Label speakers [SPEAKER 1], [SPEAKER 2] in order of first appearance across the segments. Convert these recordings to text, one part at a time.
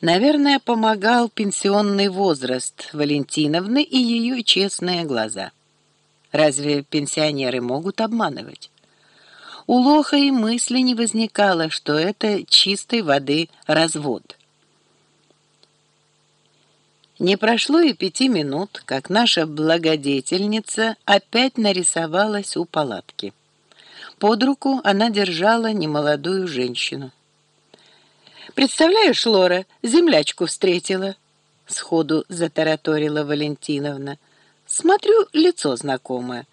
[SPEAKER 1] Наверное, помогал пенсионный возраст Валентиновны и ее честные глаза. Разве пенсионеры могут обманывать? У Лоха и мысли не возникало, что это чистой воды развод. Не прошло и пяти минут, как наша благодетельница опять нарисовалась у палатки. Под руку она держала немолодую женщину. «Представляешь, Лора, землячку встретила!» Сходу затараторила Валентиновна. «Смотрю, лицо знакомое.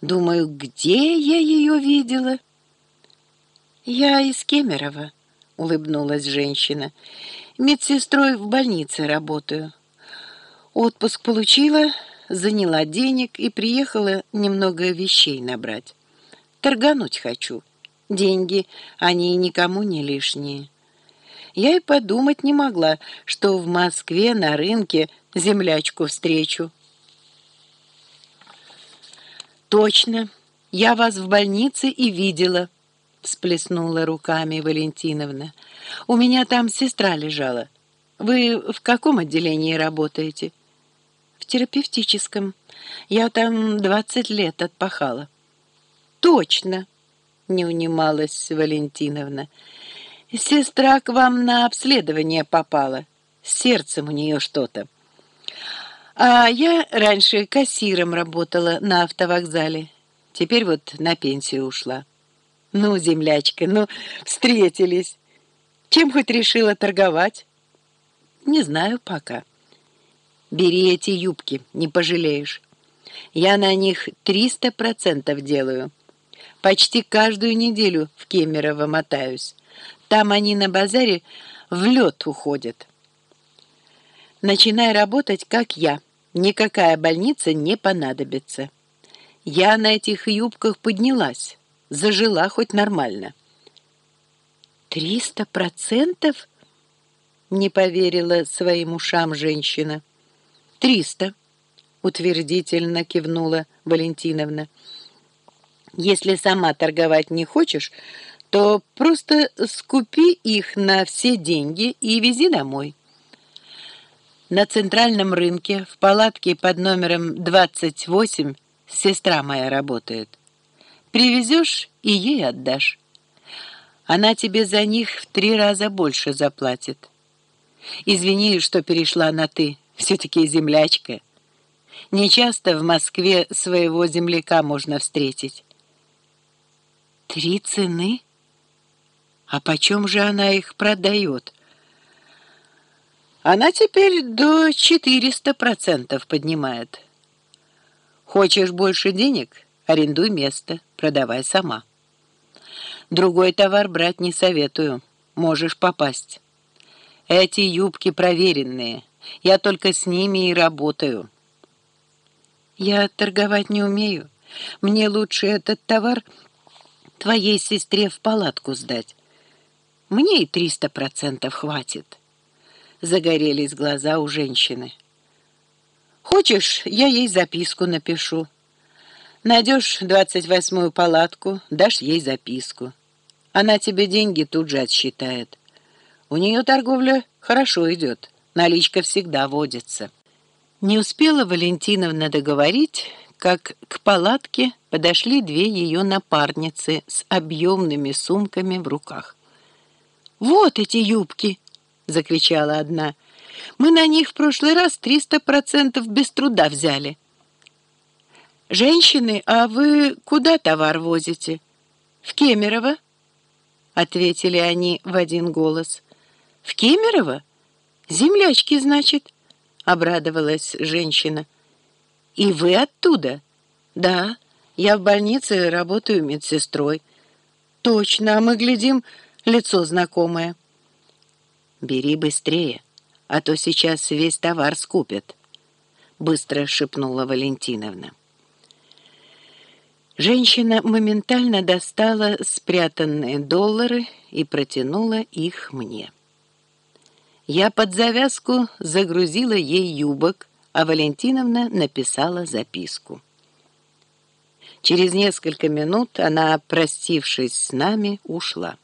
[SPEAKER 1] Думаю, где я ее видела?» «Я из Кемерово», — улыбнулась женщина. «Медсестрой в больнице работаю». Отпуск получила, заняла денег и приехала немного вещей набрать. Торгануть хочу. Деньги, они никому не лишние. Я и подумать не могла, что в Москве на рынке землячку встречу. «Точно, я вас в больнице и видела», — всплеснула руками Валентиновна. «У меня там сестра лежала. Вы в каком отделении работаете?» терапевтическом. Я там двадцать лет отпахала». «Точно!» — не унималась Валентиновна. «Сестра к вам на обследование попала. Сердцем у нее что-то. А я раньше кассиром работала на автовокзале. Теперь вот на пенсию ушла. Ну, землячка, ну, встретились. Чем хоть решила торговать? Не знаю пока». Бери эти юбки, не пожалеешь. Я на них триста процентов делаю. Почти каждую неделю в Кемерово мотаюсь. Там они на базаре в лед уходят. Начинай работать, как я. Никакая больница не понадобится. Я на этих юбках поднялась. Зажила хоть нормально. «Триста процентов?» — не поверила своим ушам женщина. «Триста», — утвердительно кивнула Валентиновна. «Если сама торговать не хочешь, то просто скупи их на все деньги и вези домой». На центральном рынке в палатке под номером 28 сестра моя работает. Привезешь и ей отдашь. Она тебе за них в три раза больше заплатит. Извини, что перешла на «ты» все-таки землячка. Нечасто в Москве своего земляка можно встретить. Три цены? А почем же она их продает? Она теперь до 400% поднимает. Хочешь больше денег? Арендуй место, продавай сама. Другой товар брать не советую, можешь попасть. Эти юбки проверенные, я только с ними и работаю. Я торговать не умею. Мне лучше этот товар твоей сестре в палатку сдать. Мне и триста процентов хватит. Загорелись глаза у женщины. Хочешь, я ей записку напишу. Найдешь двадцать восьмую палатку, дашь ей записку. Она тебе деньги тут же отсчитает. У нее торговля хорошо идет. Наличка всегда водится. Не успела Валентиновна договорить, как к палатке подошли две ее напарницы с объемными сумками в руках. «Вот эти юбки!» — закричала одна. «Мы на них в прошлый раз триста процентов без труда взяли». «Женщины, а вы куда товар возите?» «В Кемерово», — ответили они в один голос. «В Кемерово? «Землячки, значит?» — обрадовалась женщина. «И вы оттуда?» «Да, я в больнице работаю медсестрой». «Точно, а мы глядим, лицо знакомое». «Бери быстрее, а то сейчас весь товар скупят», — быстро шепнула Валентиновна. Женщина моментально достала спрятанные доллары и протянула их мне. Я под завязку загрузила ей юбок, а Валентиновна написала записку. Через несколько минут она, простившись с нами, ушла.